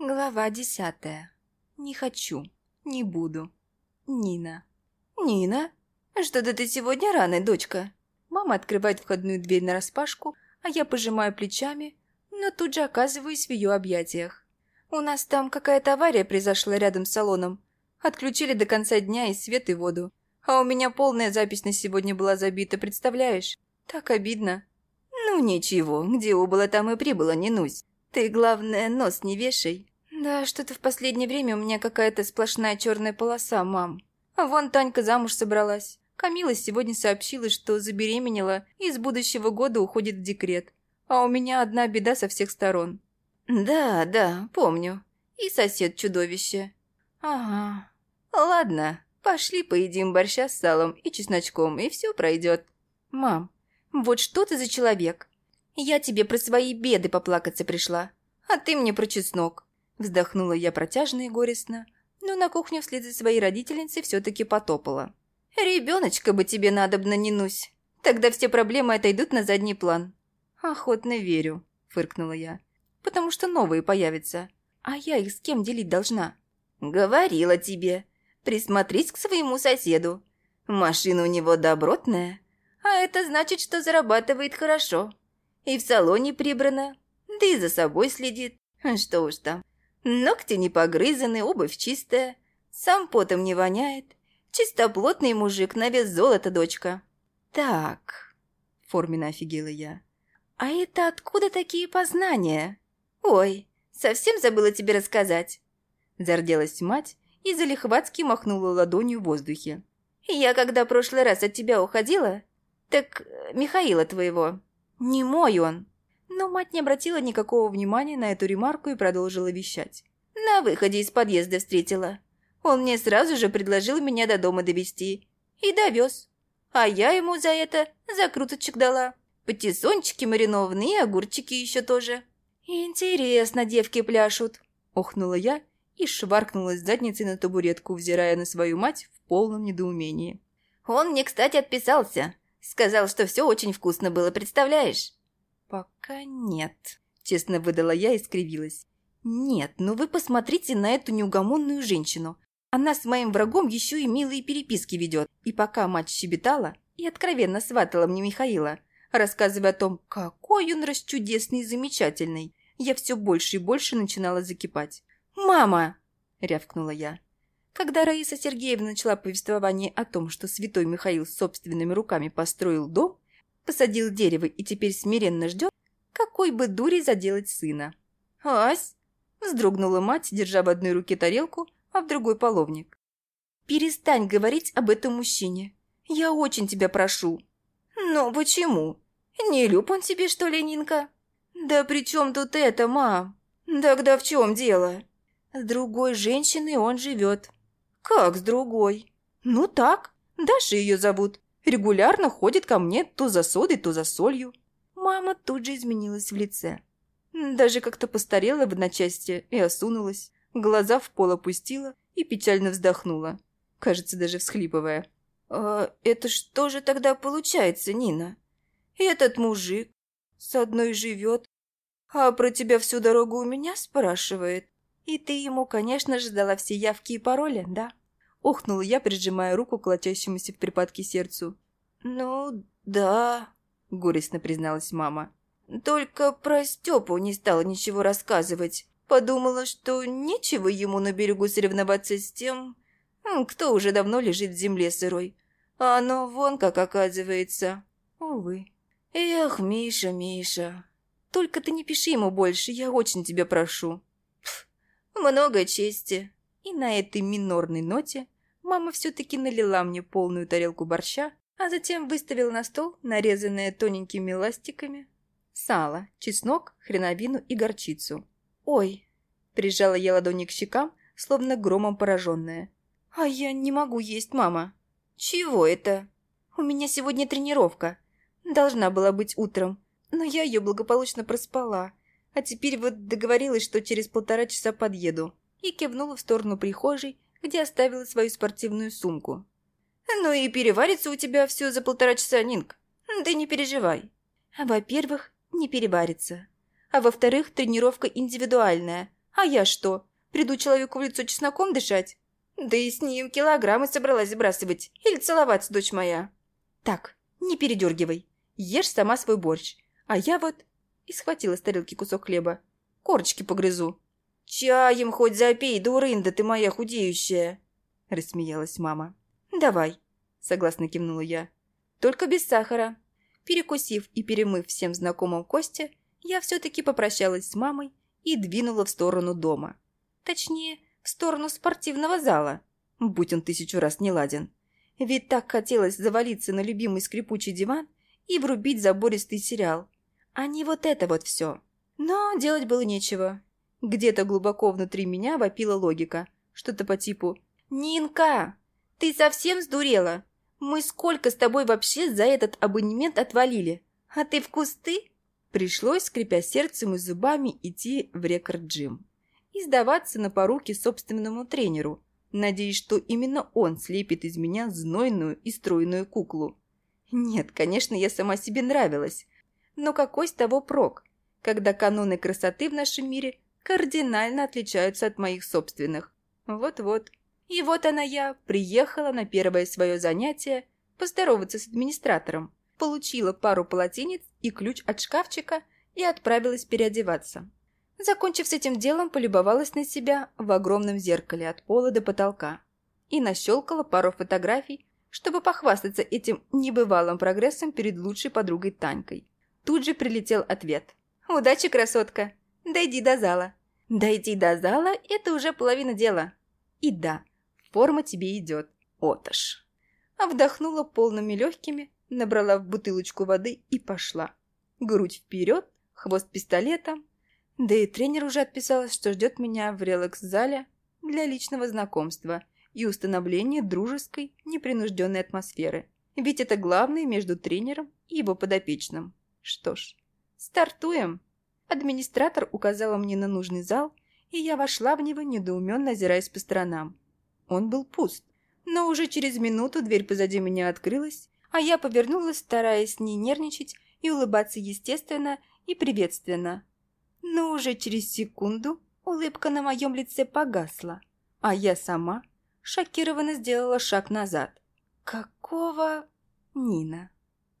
Глава десятая. Не хочу. Не буду. Нина. «Нина, что-то ты сегодня рано, дочка». Мама открывает входную дверь нараспашку, а я пожимаю плечами, но тут же оказываюсь в ее объятиях. У нас там какая-то авария произошла рядом с салоном. Отключили до конца дня и свет, и воду. А у меня полная запись на сегодня была забита, представляешь? Так обидно. Ну ничего, где убыло, там и прибыло, не нусь. Ты, главное, нос не вешай. Да, что-то в последнее время у меня какая-то сплошная черная полоса, мам. А вон Танька замуж собралась. Камила сегодня сообщила, что забеременела и с будущего года уходит в декрет. А у меня одна беда со всех сторон. Да, да, помню. И сосед чудовище. Ага. Ладно, пошли поедим борща с салом и чесночком, и все пройдет. Мам, вот что ты за человек? Я тебе про свои беды поплакаться пришла, а ты мне про чеснок. Вздохнула я протяжно и горестно, но на кухню вслед за своей родительницей все-таки потопала. «Ребеночка бы тебе надобно не нусь. Тогда все проблемы отойдут на задний план». «Охотно верю», — фыркнула я. «Потому что новые появятся. А я их с кем делить должна?» «Говорила тебе. Присмотрись к своему соседу. Машина у него добротная, а это значит, что зарабатывает хорошо. И в салоне прибрано, да и за собой следит. Что уж там. Ногти не погрызаны, обувь чистая, сам потом не воняет. Чистоплотный мужик, на вес золота, дочка. Так, форменно офигела я. А это откуда такие познания? Ой, совсем забыла тебе рассказать. Зарделась мать и залихватски махнула ладонью в воздухе. Я когда прошлый раз от тебя уходила, так Михаила твоего. Не мой он. Но мать не обратила никакого внимания на эту ремарку и продолжила вещать. На выходе из подъезда встретила. Он мне сразу же предложил меня до дома довести И довез. А я ему за это закруточек дала. Патиссончики маринованные огурчики еще тоже. «Интересно, девки пляшут», – охнула я и шваркнулась задницей на табуретку, взирая на свою мать в полном недоумении. «Он мне, кстати, отписался. Сказал, что все очень вкусно было, представляешь?» «Пока нет», – честно выдала я и скривилась. «Нет, но вы посмотрите на эту неугомонную женщину. Она с моим врагом еще и милые переписки ведет. И пока мать щебетала и откровенно сватала мне Михаила, рассказывая о том, какой он расчудесный и замечательный, я все больше и больше начинала закипать. «Мама!» – рявкнула я. Когда Раиса Сергеевна начала повествование о том, что святой Михаил собственными руками построил дом, посадил дерево и теперь смиренно ждет, какой бы дури заделать сына. «Ась!» – вздрогнула мать, держа в одной руке тарелку, а в другой половник. «Перестань говорить об этом мужчине. Я очень тебя прошу». «Ну почему? Не люб он тебе, что ли, Нинка?» «Да при чем тут это, мам? Тогда в чем дело?» «С другой женщиной он живет». «Как с другой?» «Ну так, Даша ее зовут. Регулярно ходит ко мне то за содой, то за солью. Мама тут же изменилась в лице. Даже как-то постарела в одночасье и осунулась. Глаза в пол опустила и печально вздохнула. Кажется, даже всхлипывая. «А это что же тогда получается, Нина? Этот мужик с одной живет, а про тебя всю дорогу у меня спрашивает. И ты ему, конечно же, дала все явки и пароли, да?» Охнула я, прижимая руку к колотящемуся в припадке сердцу. «Ну, да», — горестно призналась мама. «Только про Степу не стала ничего рассказывать. Подумала, что нечего ему на берегу соревноваться с тем, кто уже давно лежит в земле сырой. А оно вон как оказывается. Увы. Эх, Миша, Миша. Только ты не пиши ему больше, я очень тебя прошу. Пф, много чести. И на этой минорной ноте мама все-таки налила мне полную тарелку борща, а затем выставила на стол нарезанное тоненькими ластиками сало, чеснок, хреновину и горчицу. «Ой!» – прижала я ладони к щекам, словно громом пораженная. «А я не могу есть, мама!» «Чего это?» «У меня сегодня тренировка. Должна была быть утром, но я ее благополучно проспала. А теперь вот договорилась, что через полтора часа подъеду и кивнула в сторону прихожей, где оставила свою спортивную сумку. «Ну и переварится у тебя все за полтора часа, Нинк. Ты не переживай». Во-первых, не переварится. А во-вторых, тренировка индивидуальная, А я что, приду человеку в лицо чесноком дышать? Да и с ним килограммы собралась сбрасывать. Или целоваться, дочь моя. Так, не передергивай. Ешь сама свой борщ. А я вот... И схватила с тарелки кусок хлеба. Корочки погрызу. «Чаем хоть запей, дурында ты моя худеющая!» Рассмеялась мама. «Давай», согласно кивнула я. «Только без сахара». Перекусив и перемыв всем знакомым Косте, я все-таки попрощалась с мамой и двинула в сторону дома. Точнее, в сторону спортивного зала, будь он тысячу раз не ладен. Ведь так хотелось завалиться на любимый скрипучий диван и врубить забористый сериал. А не вот это вот все. Но делать было нечего. Где-то глубоко внутри меня вопила логика. Что-то по типу «Нинка, ты совсем сдурела? Мы сколько с тобой вообще за этот абонемент отвалили? А ты в кусты?» Пришлось, скрипя сердцем и зубами, идти в рекорд-джим. И сдаваться на поруки собственному тренеру, надеясь, что именно он слепит из меня знойную и стройную куклу. Нет, конечно, я сама себе нравилась. Но какой с того прок, когда каноны красоты в нашем мире кардинально отличаются от моих собственных? Вот-вот. И вот она я, приехала на первое свое занятие поздороваться с администратором, получила пару полотенец и ключ от шкафчика и отправилась переодеваться. Закончив с этим делом, полюбовалась на себя в огромном зеркале от пола до потолка и нащелкала пару фотографий, чтобы похвастаться этим небывалым прогрессом перед лучшей подругой Танькой. Тут же прилетел ответ. «Удачи, красотка! Дойди до зала!» «Дойди до зала – это уже половина дела!» И да, форма тебе идет, оташ. Вдохнула полными легкими, набрала в бутылочку воды и пошла. Грудь вперед, хвост пистолетом. Да и тренер уже отписалась, что ждет меня в релакс-зале для личного знакомства и установления дружеской, непринужденной атмосферы. Ведь это главное между тренером и его подопечным. Что ж, стартуем. Администратор указала мне на нужный зал, и я вошла в него, недоуменно озираясь по сторонам. Он был пуст. Но уже через минуту дверь позади меня открылась, а я повернулась, стараясь не нервничать и улыбаться естественно и приветственно. Но уже через секунду улыбка на моем лице погасла, а я сама шокированно сделала шаг назад. «Какого...» «Нина,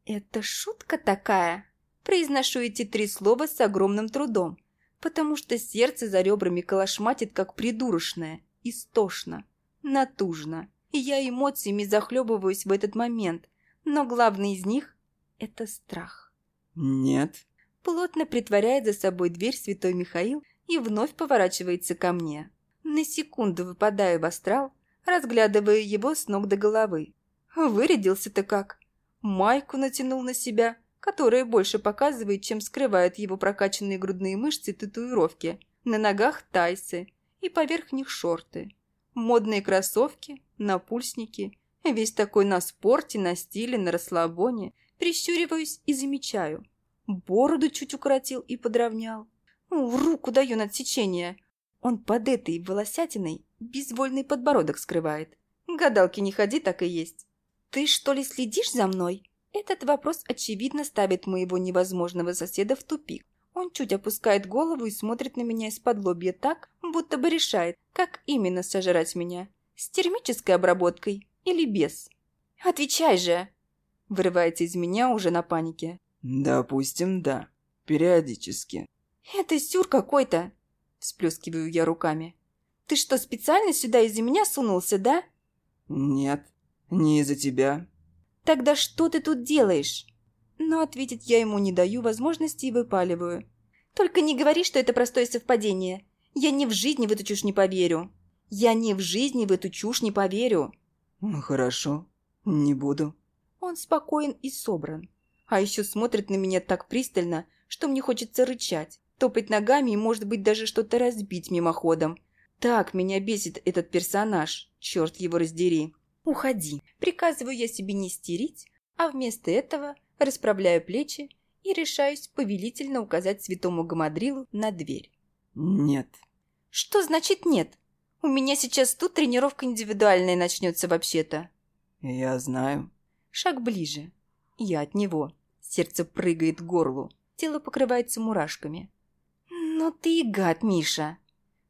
это шутка такая?» Произношу эти три слова с огромным трудом, потому что сердце за ребрами колошматит, как придурочное, истошно натужно, и я эмоциями захлебываюсь в этот момент, но главный из них – это страх. «Нет». Плотно притворяет за собой дверь святой Михаил и вновь поворачивается ко мне. На секунду выпадаю в астрал, разглядывая его с ног до головы. Вырядился-то как. Майку натянул на себя, которая больше показывает, чем скрывает его прокачанные грудные мышцы татуировки. На ногах тайсы и поверх них шорты. Модные кроссовки, напульсники. Весь такой на спорте, на стиле, на расслабоне. Прищуриваюсь и замечаю. Бороду чуть укоротил и подровнял. В руку даю на отсечение. Он под этой волосятиной безвольный подбородок скрывает. Гадалки не ходи, так и есть. «Ты что ли следишь за мной?» Этот вопрос, очевидно, ставит моего невозможного соседа в тупик. Он чуть опускает голову и смотрит на меня из-под лобья так, будто бы решает, как именно сожрать меня. С термической обработкой или без. «Отвечай же!» Вырывается из меня уже на панике. «Допустим, да. Периодически». «Это сюр какой-то!» Всплескиваю я руками. «Ты что, специально сюда из-за меня сунулся, да?» «Нет, не из-за тебя». «Тогда что ты тут делаешь?» Но ответить я ему не даю возможности и выпаливаю. «Только не говори, что это простое совпадение. Я ни в жизни в эту чушь не поверю. Я ни в жизни в эту чушь не поверю». Ну, «Хорошо, не буду». Он спокоен и собран. А еще смотрит на меня так пристально, что мне хочется рычать, топать ногами и, может быть, даже что-то разбить мимоходом. Так меня бесит этот персонаж, черт его раздери. «Уходи». Приказываю я себе не стерить, а вместо этого расправляю плечи и решаюсь повелительно указать святому Гамадрилу на дверь. «Нет». «Что значит нет? У меня сейчас тут тренировка индивидуальная начнется вообще-то». «Я знаю». Шаг ближе. Я от него. Сердце прыгает к горлу. Тело покрывается мурашками. «Ну ты и гад, Миша!»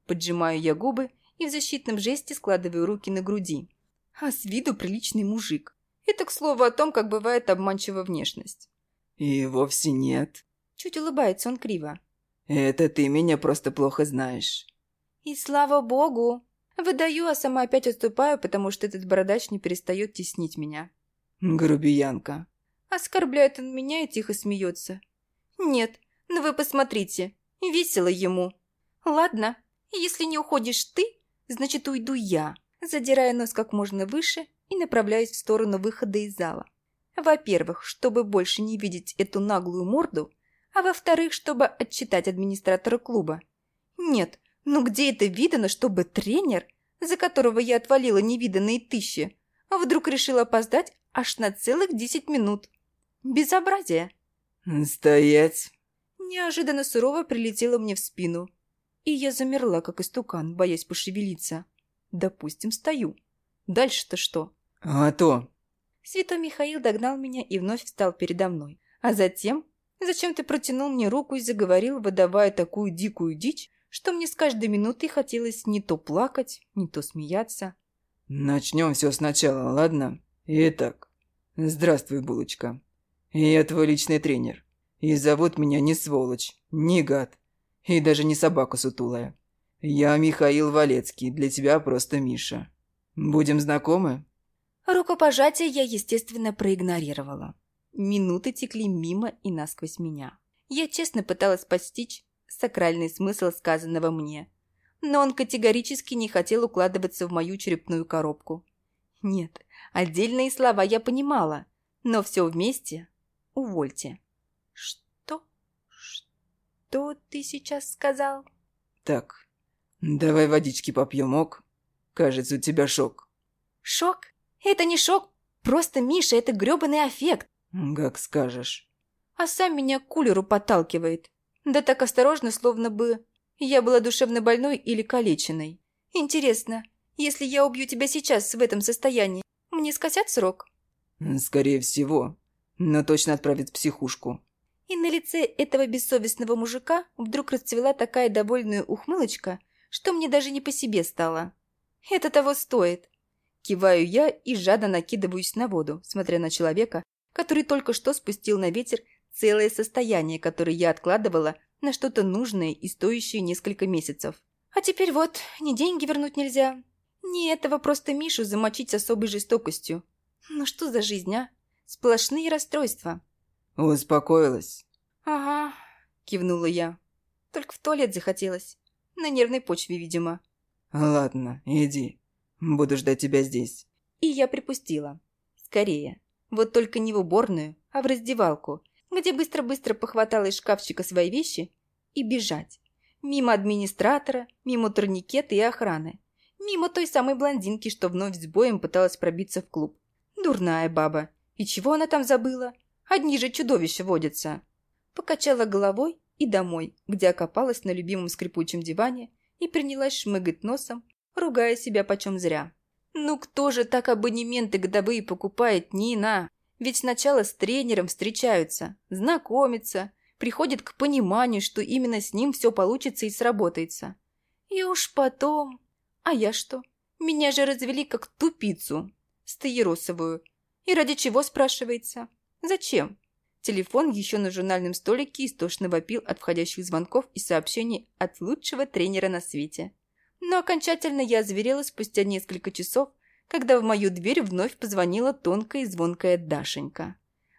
Поджимаю я губы и в защитном жесте складываю руки на груди. А с виду приличный мужик. Это, к слову, о том, как бывает обманчива внешность. И вовсе нет. Чуть улыбается он криво. Это ты меня просто плохо знаешь. И слава богу! Выдаю, а сама опять отступаю, потому что этот бородач не перестает теснить меня. Грубиянка. Оскорбляет он меня и тихо смеется. Нет, ну вы посмотрите, весело ему. Ладно, если не уходишь ты, значит уйду я, задирая нос как можно выше и направляюсь в сторону выхода из зала. Во-первых, чтобы больше не видеть эту наглую морду, а во-вторых, чтобы отчитать администратора клуба. Нет, ну где это видано, чтобы тренер, за которого я отвалила невиданные тысячи, вдруг решил опоздать аж на целых десять минут? Безобразие. «Стоять!» Неожиданно сурово прилетело мне в спину. И я замерла, как истукан, боясь пошевелиться. Допустим, стою. Дальше-то что? «А то!» Святой Михаил догнал меня и вновь встал передо мной. А затем зачем ты протянул мне руку и заговорил, выдавая такую дикую дичь, что мне с каждой минутой хотелось не то плакать, не то смеяться. «Начнем все сначала, ладно? Итак, здравствуй, булочка. Я твой личный тренер. И зовут меня не сволочь, не гад, и даже не собака сутулая. Я Михаил Валецкий, для тебя просто Миша. Будем знакомы?» Рукопожатие я, естественно, проигнорировала. Минуты текли мимо и насквозь меня. Я честно пыталась постичь сакральный смысл сказанного мне, но он категорически не хотел укладываться в мою черепную коробку. Нет, отдельные слова я понимала, но все вместе – увольте. Что? Что ты сейчас сказал? «Так, давай водички попьем, ок? Кажется, у тебя шок». Шок? Это не шок, просто, Миша, это грёбаный аффект. «Как скажешь». А сам меня к кулеру подталкивает. Да так осторожно, словно бы я была душевно больной или калеченной. Интересно, если я убью тебя сейчас в этом состоянии, мне скосят срок? «Скорее всего, но точно отправят в психушку». И на лице этого бессовестного мужика вдруг расцвела такая довольная ухмылочка, что мне даже не по себе стало. Это того стоит. Киваю я и жадно накидываюсь на воду, смотря на человека, который только что спустил на ветер целое состояние, которое я откладывала на что-то нужное и стоящее несколько месяцев. А теперь вот, ни деньги вернуть нельзя, ни этого просто Мишу замочить с особой жестокостью. Ну что за жизнь, а? Сплошные расстройства. «Успокоилась?» «Ага», – кивнула я. Только в туалет захотелось. На нервной почве, видимо. «Ладно, иди. Буду ждать тебя здесь». И я припустила. Скорее. Вот только не в уборную, а в раздевалку, где быстро-быстро похватала из шкафчика свои вещи и бежать. Мимо администратора, мимо турникета и охраны. Мимо той самой блондинки, что вновь с боем пыталась пробиться в клуб. Дурная баба. И чего она там забыла? Одни же чудовища водятся. Покачала головой и домой, где окопалась на любимом скрипучем диване и принялась шмыгать носом, ругая себя почем зря. Ну кто же так абонементы годовые покупает, Нина? Ведь сначала с тренером встречаются, знакомятся, приходят к пониманию, что именно с ним все получится и сработается. И уж потом... А я что? Меня же развели как тупицу, стаеросовую. И ради чего, спрашивается? Зачем? Телефон еще на журнальном столике истошно вопил от входящих звонков и сообщений от лучшего тренера на свете. Но окончательно я озверела спустя несколько часов, когда в мою дверь вновь позвонила тонкая и звонкая Дашенька.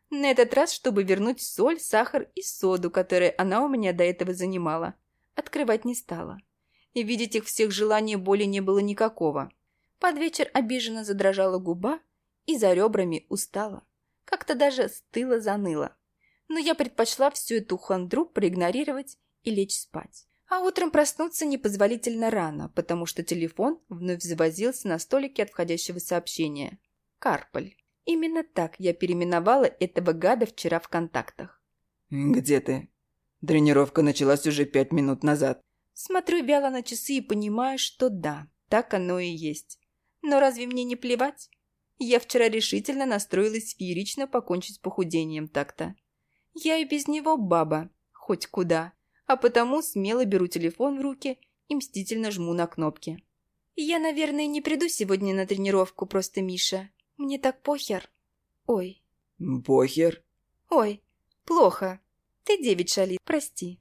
На этот раз, чтобы вернуть соль, сахар и соду, которые она у меня до этого занимала. Открывать не стала. И видеть их всех желаний боли не было никакого. Под вечер обиженно задрожала губа и за ребрами устала. Как-то даже стыла заныла. Но я предпочла всю эту хандру проигнорировать и лечь спать. А утром проснуться непозволительно рано, потому что телефон вновь завозился на столике от входящего сообщения. Карполь. Именно так я переименовала этого гада вчера в контактах. «Где ты? Тренировка началась уже пять минут назад». Смотрю вяло на часы и понимаю, что да, так оно и есть. Но разве мне не плевать? Я вчера решительно настроилась феерично покончить с похудением так-то. Я и без него баба, хоть куда, а потому смело беру телефон в руки и мстительно жму на кнопки. «Я, наверное, не приду сегодня на тренировку, просто Миша. Мне так похер. Ой, Похер. ой, плохо. Ты девять шалит, прости».